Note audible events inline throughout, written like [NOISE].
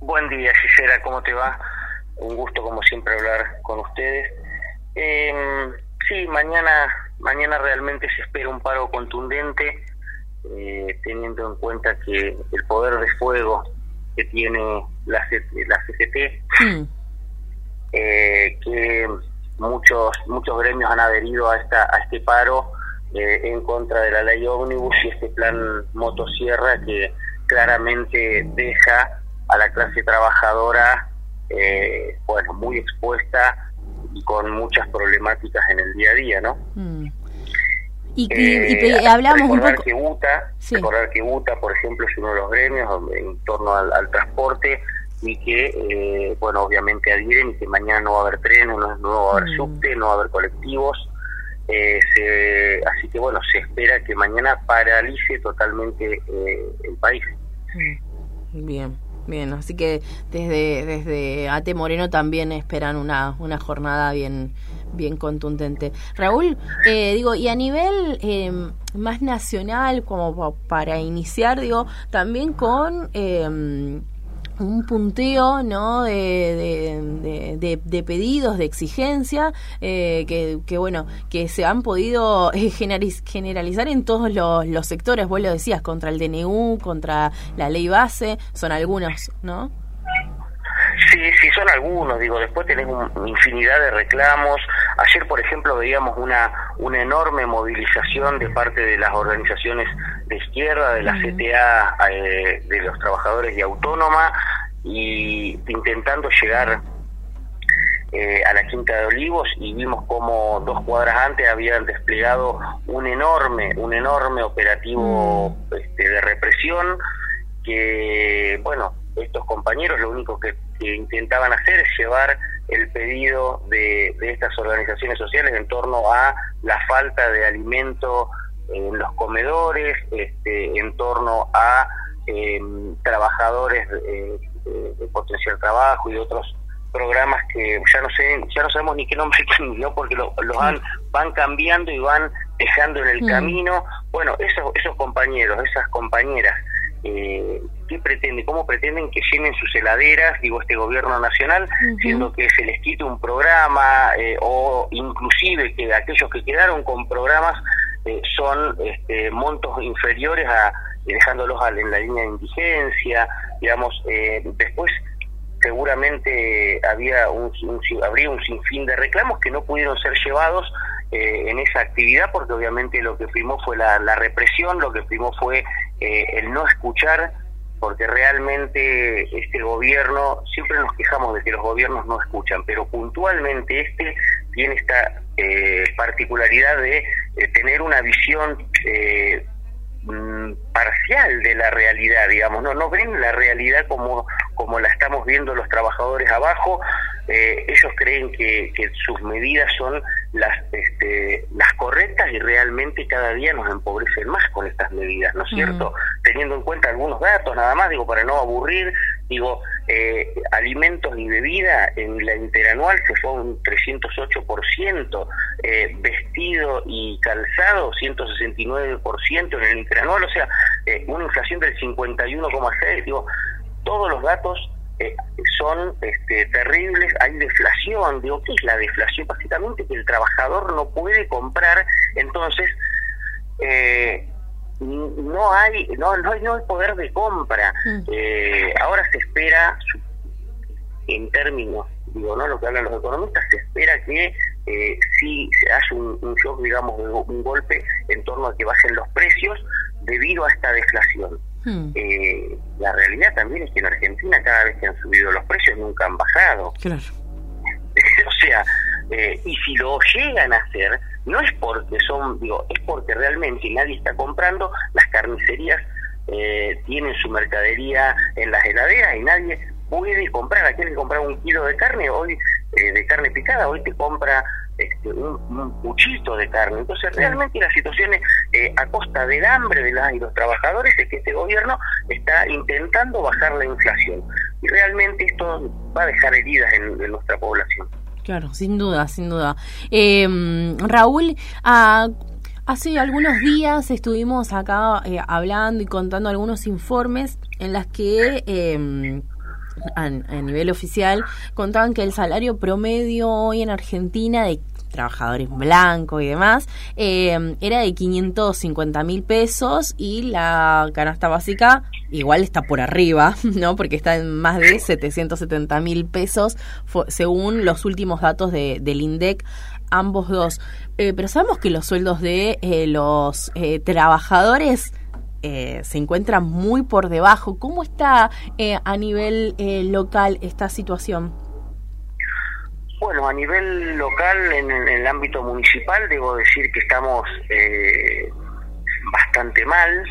Buen día, Gisela, ¿cómo te va? Un gusto, como siempre, hablar con ustedes. Eh, sí, mañana, mañana realmente se espera un paro contundente, eh, teniendo en cuenta que el poder de fuego que tiene la, la CCT, mm. eh, que muchos muchos gremios han adherido a esta a este paro eh, en contra de la ley ómnibus y este plan motosierra que claramente deja a la clase trabajadora eh, bueno muy expuesta y con muchas problemáticas en el día a día no mm. y, eh, hablamos un poco que UTA recordar que UTA por ejemplo es uno de los gremios en torno al, transporte y que bueno obviamente adhieren y que mañana no va a haber trenes no, va a haber mm. subte no va a haber colectivos eh, así que bueno, se espera que mañana paralice totalmente eh, el país. Mm, bien, bien, así que desde, desde Ate Moreno también esperan una, una jornada bien, bien contundente. Raúl, eh, digo, y a nivel em, más nacional, como para iniciar, digo, también con em, un punteo ¿no? de, de, pedidos, de exigencia, eh, que, que, bueno, que se han podido eh, generalizar en todos los, los, sectores, vos lo decías, contra el DNU, contra la ley base, son algunos, ¿no? Sí, sí, son algunos, digo, después una infinidad de reclamos. Ayer, por ejemplo, veíamos una, una enorme movilización de parte de las organizaciones de izquierda, de la CTA, eh, de los trabajadores de Autónoma, y intentando llegar eh, a la Quinta de Olivos y vimos como dos cuadras antes habían desplegado un enorme, un enorme operativo mm. este, de represión que, bueno, estos compañeros lo único que, intentaban hacer es llevar el pedido de, de, estas organizaciones sociales en torno a la falta de alimento en los comedores, este, en torno a eh, trabajadores eh, de potencial trabajo y otros programas que ya no sé ya no sabemos ni qué nombre [LAUGHS] no porque los van van cambiando y van dejando en el mm. camino. Bueno esos esos compañeros esas compañeras eh, qué pretenden cómo pretenden que llenen sus heladeras digo este gobierno nacional siendo que se les quite un programa eh, o inclusive que aquellos que quedaron con programas son este, montos inferiores a dejándolos en la línea de indigencia digamos, eh, después seguramente había un, habría un sinfín de reclamos que no pudieron ser llevados eh, en esa actividad porque obviamente lo que primó fue la, represión, lo que primó fue eh, el no escuchar porque realmente este gobierno, siempre nos quejamos de que los gobiernos no escuchan, pero puntualmente este tiene esta particularidad de tener una visión Mm, parcial de la realidad, digamos, no, no ven la realidad como, como la estamos viendo los trabajadores abajo, eh, ellos creen que, que, sus medidas son las, este, las correctas y realmente cada día nos empobrecen más con estas medidas, ¿no es cierto? Teniendo en cuenta algunos datos, nada más, digo, para no aburrir, digo, eh, alimentos y bebida en la interanual se fue un 308%, eh, vestido y calzado 169% en el interanual, o sea, eh, una inflación del 51,6%, digo, todos los datos eh, son este, terribles, hay deflación, digo, ¿qué es la deflación? Básicamente que el trabajador no puede comprar, entonces eh, no hay no, no hay no hay poder de compra. Mm. Eh, ahora se espera, en términos, digo, no lo que hablan los economistas, se espera que eh, si se hace un, un shock, digamos, un golpe en torno a que bajen los precios debido a esta deflación. Hmm. Eh, la realidad también es que en Argentina cada vez que han subido los precios nunca han bajado. Claro. [LAUGHS] o sea, eh, y si lo llegan a hacer, no es porque son, digo, es porque realmente nadie está comprando, las carnicerías eh, tienen su mercadería en las heladeras y nadie puede comprar, que comprar un kilo de carne hoy, de carne picada, hoy te compra este, un, cuchito de carne. Entonces, realmente la situación es, eh, a costa del hambre de las y los trabajadores, es que este gobierno está intentando bajar la inflación. Y realmente esto va a dejar heridas en, nuestra población. Claro, sin duda, sin duda. Em, Raúl, hace algunos días estuvimos acá eh, hablando y contando algunos informes en las que... Eh, a, nivel oficial, contaban que el salario promedio hoy en Argentina de trabajadores blancos y demás, eh, era de 550 mil pesos y la canasta básica igual está por arriba, [LAUGHS] ¿no? Porque está en más de 770 mil pesos según los últimos datos de, del INDEC, ambos dos. Eh, pero sabemos que los sueldos de eh, los trabajadores se encuentran muy por debajo. ¿Cómo está a nivel local esta situación? Bueno, a nivel local, en, el ámbito municipal, debo decir que estamos eh, bastante mal.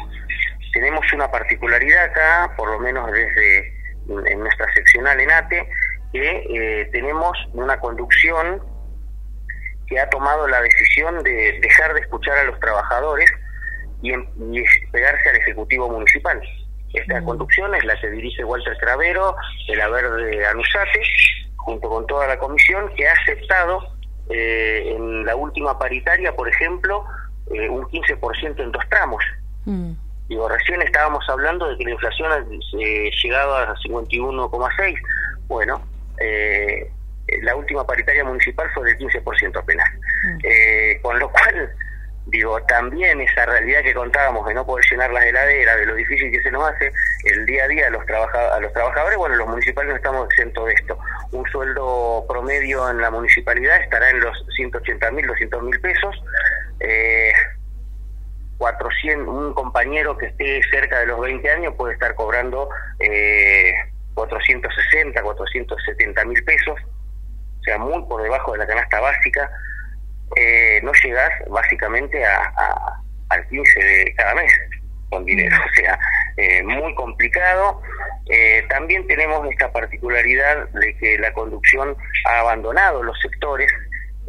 Tenemos una particularidad acá, por lo menos desde en nuestra seccional en ATE, que eh, tenemos una conducción que ha tomado la decisión de dejar de escuchar a los trabajadores y, y pegarse al Ejecutivo Municipal. Esta mm. conducción es la que dirige Walter Cravero, de la Verde Anusate, junto con toda la comisión, que ha aceptado eh, en la última paritaria, por ejemplo, eh, un 15% en dos tramos. Mm. Digo, recién estábamos hablando de que la inflación ha eh, llegado a 51,6. Bueno, la última paritaria municipal fue del 15% apenas. Mm. con lo cual digo, también esa realidad que contábamos de no poder llenar las heladeras, de lo difícil que se nos hace el día a día a los, a los trabajadores, bueno, los municipales no estamos exentos de esto. Un sueldo promedio en la municipalidad estará en los 180 mil, 200 mil pesos. Eh, 400, un compañero que esté cerca de los 20 años puede estar cobrando eh, 460, 470 mil pesos, o sea, muy por debajo de la canasta básica. Eh, no llegas básicamente a, al 15 de cada mes con dinero, o sea, eh, muy complicado. Eh, también tenemos esta particularidad de que la conducción ha abandonado los sectores.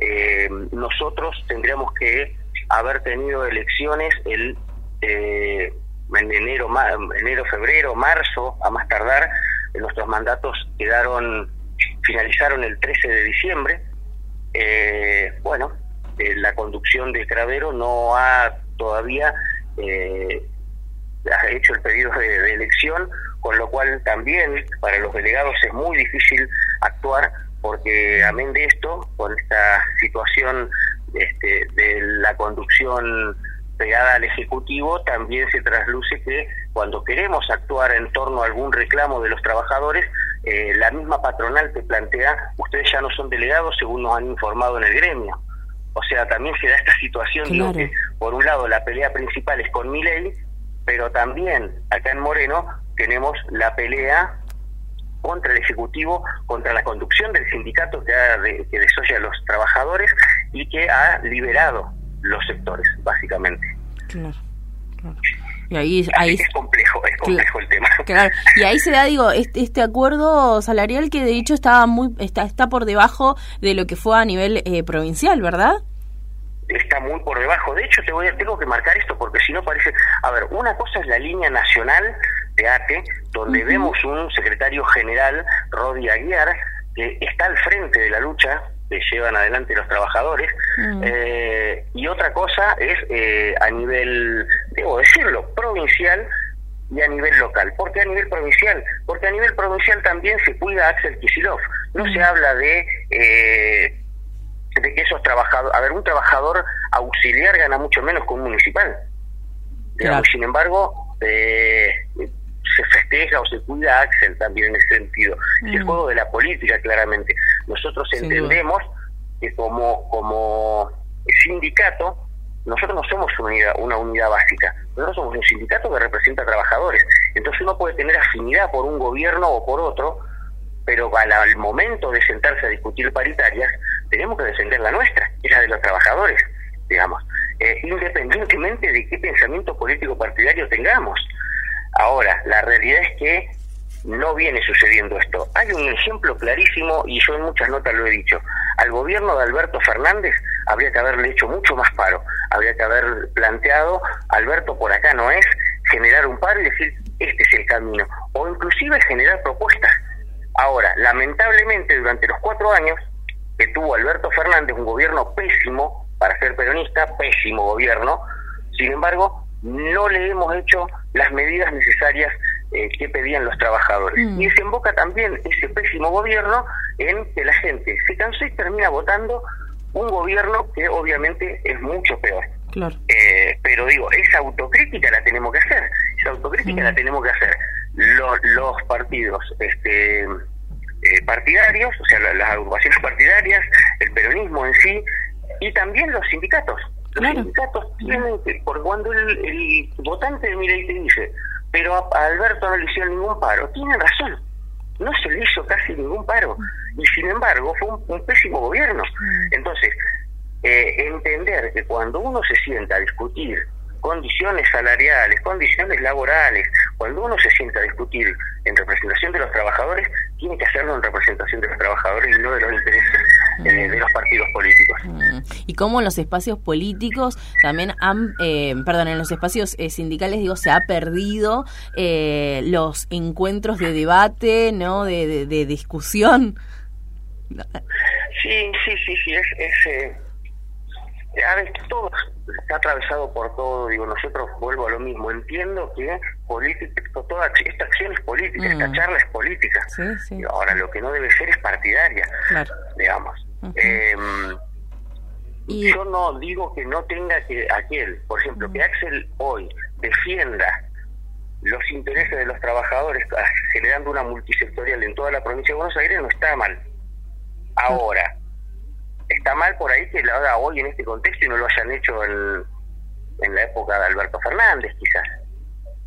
Eh, nosotros tendríamos que haber tenido elecciones el en enero, enero, febrero, marzo, a más tardar. Nuestros mandatos quedaron, finalizaron el 13 de diciembre. bueno, eh, la conducción de Cravero no ha todavía eh, ha hecho el pedido de, elección, con lo cual también para los delegados es muy difícil actuar porque amén de esto, con esta situación este, de la conducción pegada al Ejecutivo, también se trasluce que cuando queremos actuar en torno a algún reclamo de los trabajadores, eh, la misma patronal te plantea, ustedes ya no son delegados según nos han informado en el gremio. O sea, también se da esta situación de que, por un lado, la pelea principal es con Milei, pero también acá en Moreno tenemos la pelea contra el Ejecutivo, contra la conducción del sindicato que, ha que desoya a los trabajadores y que ha liberado los sectores, básicamente. Claro, Y ahí, ahí es complejo, es complejo el tema. Claro. Y ahí se da, digo, este, este, acuerdo salarial que de hecho estaba muy está está por debajo de lo que fue a nivel eh, provincial, ¿verdad? Está muy por debajo. De hecho, te voy a, tengo que marcar esto porque si no parece... A ver, una cosa es la línea nacional de ATE, donde vemos un secretario general, Rodi Aguiar, que está al frente de la lucha que llevan adelante los trabajadores. Mm. Eh, y otra cosa es eh, a nivel, debo decirlo, provincial y a nivel local. ¿Por qué a nivel provincial? Porque a nivel provincial también se cuida a Axel Kisilov. No se mm. habla de... Eh, de que esos trabajadores, a ver, un trabajador auxiliar gana mucho menos que un municipal. Sin embargo, eh, se festeja o se cuida a Axel también en ese sentido. Es el juego de la política, claramente. Nosotros entendemos que como, como sindicato, nosotros no somos una unidad, una unidad básica, nosotros somos un sindicato que representa a trabajadores. Entonces uno puede tener afinidad por un gobierno o por otro, pero al momento de sentarse a discutir paritarias, tenemos que defender la nuestra, es la de los trabajadores, digamos, eh, independientemente de qué pensamiento político partidario tengamos. Ahora, la realidad es que no viene sucediendo esto. Hay un ejemplo clarísimo, y yo en muchas notas lo he dicho, al gobierno de Alberto Fernández habría que haberle hecho mucho más paro, habría que haber planteado, Alberto por acá no es, generar un paro y decir, este es el camino, o inclusive generar propuestas. Ahora, lamentablemente durante los cuatro años que tuvo Alberto Fernández, un gobierno pésimo para ser peronista, pésimo gobierno, sin embargo, no le hemos hecho las medidas necesarias eh, qué pedían los trabajadores. Mm. Y desemboca también ese pésimo gobierno en que la gente se cansó y termina votando un gobierno que obviamente es mucho peor. Claro. Eh, pero digo, esa autocrítica la tenemos que hacer, esa autocrítica Mm. la tenemos que hacer los, los partidos este, eh, partidarios, o sea, la- las agrupaciones partidarias, el peronismo en sí, y también los sindicatos. Los Claro. sindicatos tienen que, por cuando el, el votante de Milei te dice, pero a, a Alberto no le hicieron ningún paro, tienen razón, no se le hizo casi ningún paro, y sin embargo fue un, un pésimo gobierno. Mm. Entonces, eh, entender que cuando uno se sienta a discutir condiciones salariales, condiciones laborales, cuando uno se sienta a discutir en representación de los trabajadores, tiene que hacerlo en representación de los trabajadores y no de los intereses eh, de los partidos políticos. Mm. Y cómo en los espacios políticos también han, eh, perdón, en los espacios eh, sindicales, digo, se ha perdido eh, los encuentros de debate, ¿no? De, de, de discusión. Sí, sí, sí, sí, es... es eh, a ver, todo está atravesado por todo, digo, nosotros vuelvo a lo mismo, entiendo que política, toda esta acción es política, Mm. esta charla es política. Sí, sí. Ahora, lo que no debe ser es partidaria, Claro. digamos. Y- Yo no digo que no tenga que aquel, por ejemplo, que Axel hoy defienda los intereses de los trabajadores ah, generando una multisectorial en toda la provincia de Buenos Aires no está mal. Ahora, está mal por ahí que lo haga hoy en este contexto y no lo hayan hecho en, en la época de Alberto Fernández, quizás.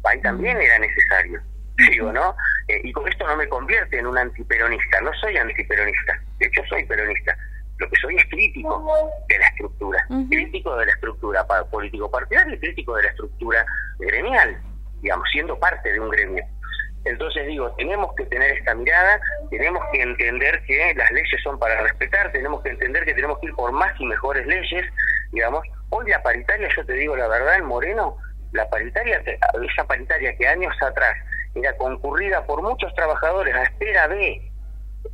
Ahí también era necesario, digo, ¿no? Eh, y con esto no me convierte en un antiperonista, no soy antiperonista, de hecho soy peronista. Lo que soy es crítico de la estructura, crítico de la estructura pa- político-partidaria y crítico de la estructura gremial, digamos, siendo parte de un gremio. Entonces digo, tenemos que tener esta mirada, tenemos que entender que las leyes son para respetar, tenemos que entender que tenemos que ir por más y mejores leyes, digamos. Hoy la paritaria, yo te digo la verdad, en Moreno, la paritaria, esa paritaria que años atrás era concurrida por muchos trabajadores a espera de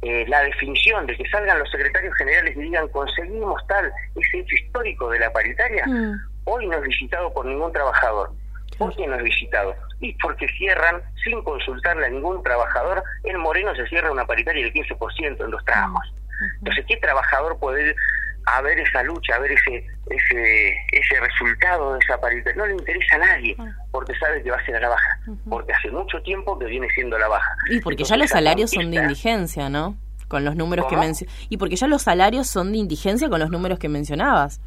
eh, la definición de que salgan los secretarios generales y digan conseguimos tal, ese hecho histórico de la paritaria, Mm. hoy no es visitado por ningún trabajador. ¿Por qué no es visitado? Y porque cierran, sin consultarle a ningún trabajador, en Moreno se cierra una paritaria del 15% en dos tramos. Entonces, ¿qué trabajador puede a ver esa lucha, a ver ese ese ese resultado de esa paritaria? No le interesa a nadie, porque sabe que va a ser a la baja, porque hace mucho tiempo que viene siendo la baja. Y porque Entonces, ya los la salarios son de indigencia, ¿no? Con los números que mencionabas. Y porque ya los salarios son de indigencia con los números que mencionabas.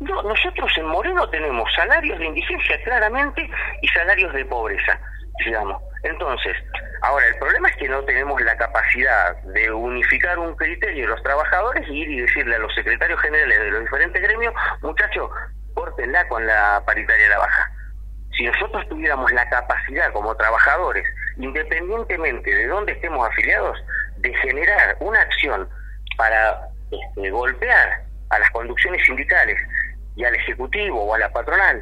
No, nosotros en Moreno tenemos salarios de indigencia claramente y salarios de pobreza, digamos. Entonces, ahora el problema es que no tenemos la capacidad de unificar un criterio de los trabajadores y ir y decirle a los secretarios generales de los diferentes gremios, muchachos, córtenla con la paritaria a la baja. Si nosotros tuviéramos la capacidad como trabajadores, independientemente de dónde estemos afiliados, de generar una acción para este, golpear a las conducciones sindicales y al Ejecutivo o a la patronal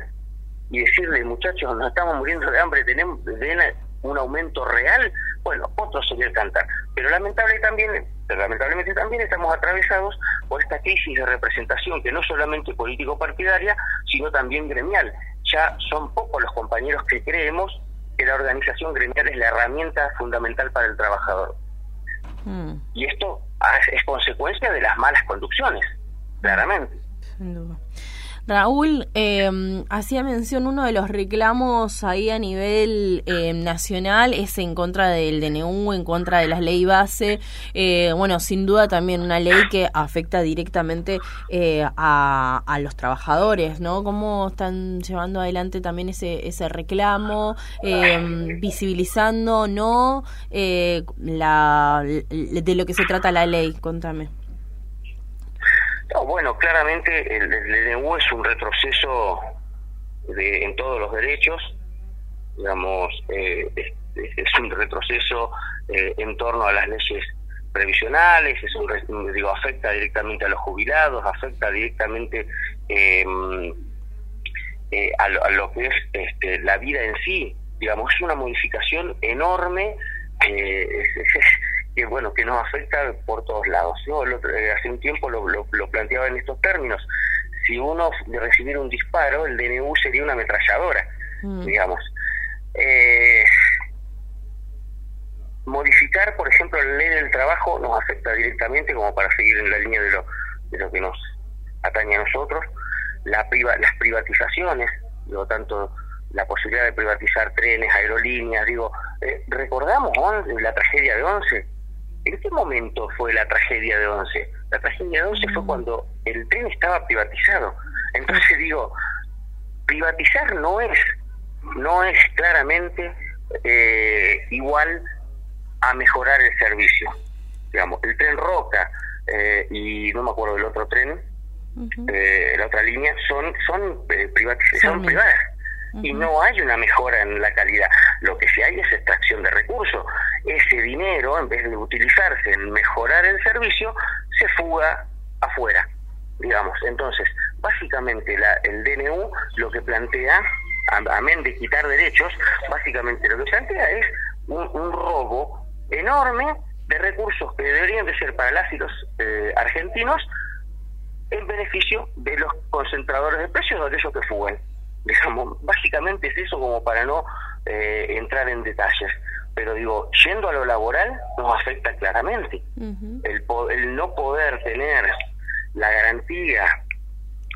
y decirle, muchachos, nos estamos muriendo de hambre, tenemos den un aumento real, bueno, otro sería el cantar. Pero lamentable también, pero lamentablemente también estamos atravesados por esta crisis de representación que no solamente político-partidaria, sino también gremial. Ya son pocos los compañeros que creemos que la organización gremial es la herramienta fundamental para el trabajador. Mm, Y esto es consecuencia de las malas conducciones, claramente. sin duda. Raúl, eh, hacía mención uno de los reclamos ahí a nivel eh, nacional es en contra del DNU, en contra de la ley base. Eh, bueno, sin duda también una ley que afecta directamente eh, a, a los trabajadores, ¿no? ¿Cómo están llevando adelante también ese, ese reclamo, eh, visibilizando, ¿no? Eh, la, de lo que se trata la ley, contame. No, bueno, claramente el, el es un retroceso de, en todos los derechos, digamos, eh, es, es, un retroceso eh, en torno a las leyes previsionales, es un, digo, afecta directamente a los jubilados, afecta directamente eh, eh, a, lo, a, lo, que es este, la vida en sí, digamos, es una modificación enorme. Eh, que bueno que nos afecta por todos lados ¿no? Lo, eh, hace un tiempo lo, lo, lo, planteaba en estos términos si uno de recibir un disparo el DNU sería una ametralladora mm. digamos eh, tocar, por ejemplo, la ley del trabajo nos afecta directamente, como para seguir en la línea de lo, de lo que nos atañe a nosotros, la priva, las privatizaciones, digo, tanto la posibilidad de privatizar trenes, aerolíneas, digo, eh, recordamos la tragedia de Once. ¿En qué momento fue la tragedia de Once? La tragedia de Once fue mm. cuando el tren estaba privatizado. Entonces digo, privatizar no es, no es claramente eh, igual a mejorar el servicio. Digamos, el tren Roca eh, y no me acuerdo del otro tren, eh, la otra línea, son, son, eh, son privadas y no hay una mejora en la calidad. Lo que sí hay es extracción de recursos. Ese dinero, en vez de utilizarse en mejorar el servicio, se fuga afuera, digamos. Entonces, básicamente la, el DNU lo que plantea, amén de quitar derechos, básicamente lo que plantea es un, un robo enorme de recursos que deberían de ser para las y los eh, argentinos en beneficio de los concentradores de precios de aquellos que fugan. Digamos, [LAUGHS] básicamente es eso como para no eh, entrar en detalles. Pero digo, yendo a lo laboral nos afecta claramente. el, el no poder tener la garantía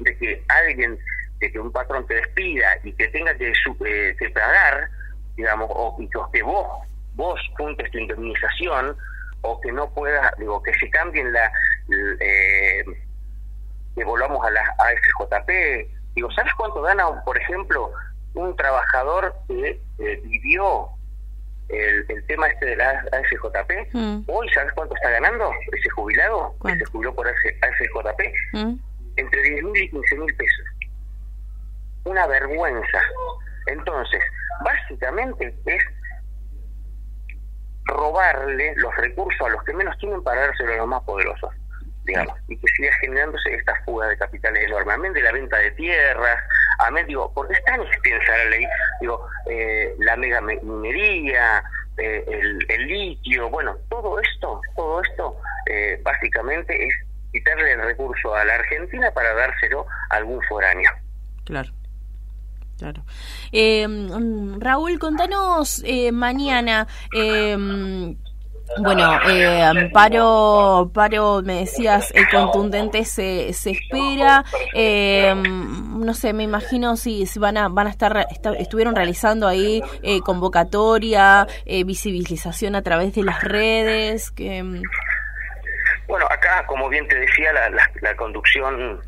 de que alguien, de que un patrón te despida y que tenga que, eh, que pagar, digamos, o, que vos, vos juntes tu indemnización, o que no pueda, digo, que se cambien la, eh, que volvamos a la AFJP. Digo, ¿sabes cuánto gana, por ejemplo, un trabajador que eh, vivió el, el, tema este de la AFJP? Mm. Hoy, ¿sabes cuánto está ganando ese jubilado que se jubiló por AFJP? Mm. Entre 10 mil y 15 mil pesos. Una vergüenza. Entonces, básicamente es robarle los recursos a los que menos tienen para dárselo a los más poderosos, digamos, y que siga generándose esta fuga de capitales enorme, amén de la venta de tierras, amén, digo, porque es tan extensa la ley, digo, eh, la mega minería, eh, el, litio, bueno, todo esto, todo esto eh, básicamente es quitarle el recurso a la Argentina para dárselo a algún foráneo. Claro. Claro. Eh, Raúl, contanos eh, mañana. Bueno, eh, paro, paro, me decías, el contundente se, se espera. Eh, no sé, me imagino si, van a van a estar, estuvieron realizando ahí eh, convocatoria, eh, visibilización a través de las redes. Que... Bueno, acá, como bien te decía, la, la, la conducción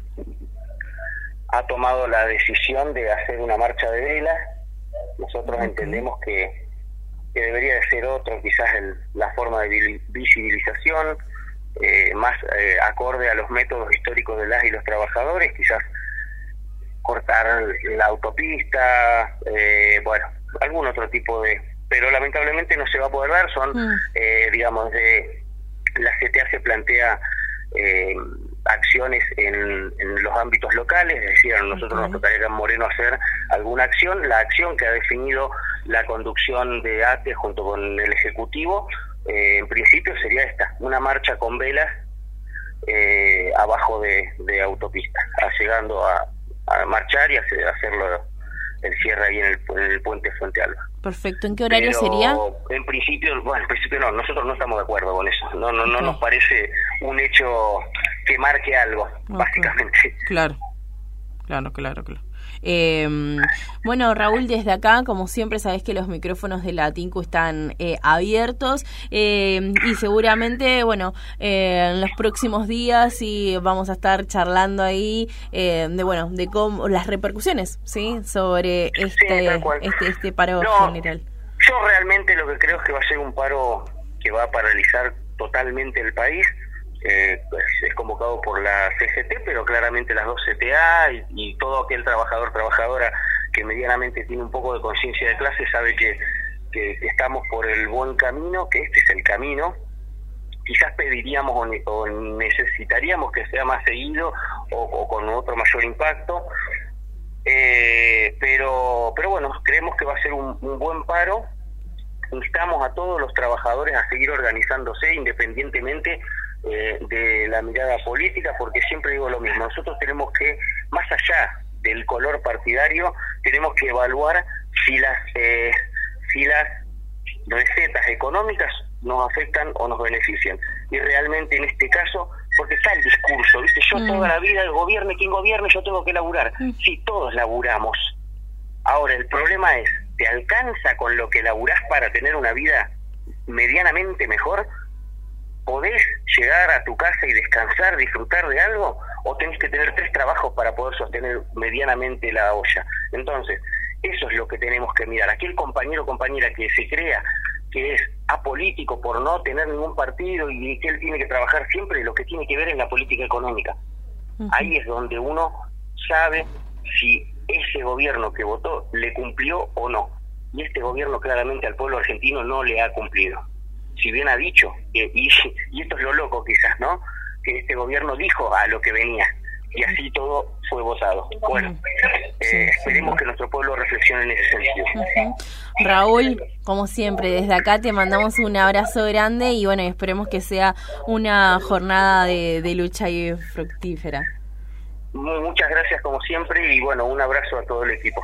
ha tomado la decisión de hacer una marcha de vela. Nosotros entendemos que, que, debería de ser otro, quizás la forma de visibilización, eh, más eh, acorde a los métodos históricos de las y los trabajadores, quizás cortar la autopista, eh, bueno, algún otro tipo de... Pero lamentablemente no se va a poder dar, son, mm. digamos, de la CTA se plantea eh, acciones en, los ámbitos locales, es decir, a nosotros nos tocaría en Moreno hacer alguna acción. La acción que ha definido la conducción de ATE junto con el Ejecutivo, eh, en principio sería esta, una marcha con velas eh, abajo de, de autopista, llegando a, marchar y a hacerlo el cierre ahí en el, puente Fuente Alba. Perfecto. ¿En qué horario sería? En principio, bueno, en principio no, nosotros no estamos de acuerdo con eso. No, no, no nos parece un hecho que marque algo, básicamente. Claro, claro, claro, claro. Eh, bueno, Raúl, desde acá, como siempre, sabes que los micrófonos de la TINCU están eh, abiertos eh, y seguramente, bueno, eh, en los próximos días sí vamos a estar charlando ahí de, bueno, de cómo las repercusiones, ¿sí? Sobre este, este, este paro general. Yo realmente lo que creo es que va a ser un paro que va a paralizar totalmente el país eh, pues, es convocado por la CGT, pero claramente las dos CTA y, todo aquel trabajador, trabajadora que medianamente tiene un poco de conciencia de clase sabe que, que, estamos por el buen camino, que este es el camino. Quizás pediríamos o, necesitaríamos que sea más seguido o, con otro mayor impacto, eh, pero, pero bueno, creemos que va a ser un buen paro. Instamos a todos los trabajadores a seguir organizándose independientemente eh, de la mirada política, porque siempre digo lo mismo, nosotros tenemos que, más allá del color partidario, tenemos que evaluar si las, eh, si las recetas económicas nos afectan o nos benefician. Y realmente en este caso, porque está el discurso, ¿viste? Yo Mm. toda la vida, el gobierno, quien gobierne, yo tengo que laburar. Mm. Sí, todos laburamos. Ahora, el problema es, ¿te alcanza con lo que laburás para tener una vida medianamente mejor? ¿Podés llegar a tu casa y descansar, disfrutar de algo? ¿O tenés que tener tres trabajos para poder sostener medianamente la olla? Entonces, eso es lo que tenemos que mirar. Aquel compañero o compañera que se crea que es apolítico por no tener ningún partido y que él tiene que trabajar siempre, lo que tiene que ver es la política económica. Ahí es donde uno sabe si ese gobierno que votó le cumplió o no. Y este gobierno claramente al pueblo argentino no le ha cumplido. Si bien ha dicho, y, y esto es lo loco quizás, ¿no? Que este gobierno dijo a lo que venía y así todo fue votado. Bueno, eh, sí. esperemos que nuestro pueblo reflexione en ese sentido. Raúl, como siempre, desde acá te mandamos un abrazo grande y bueno, esperemos que sea una jornada de, de lucha y fructífera. Mu- Muchas gracias como siempre y bueno, un abrazo a todo el equipo.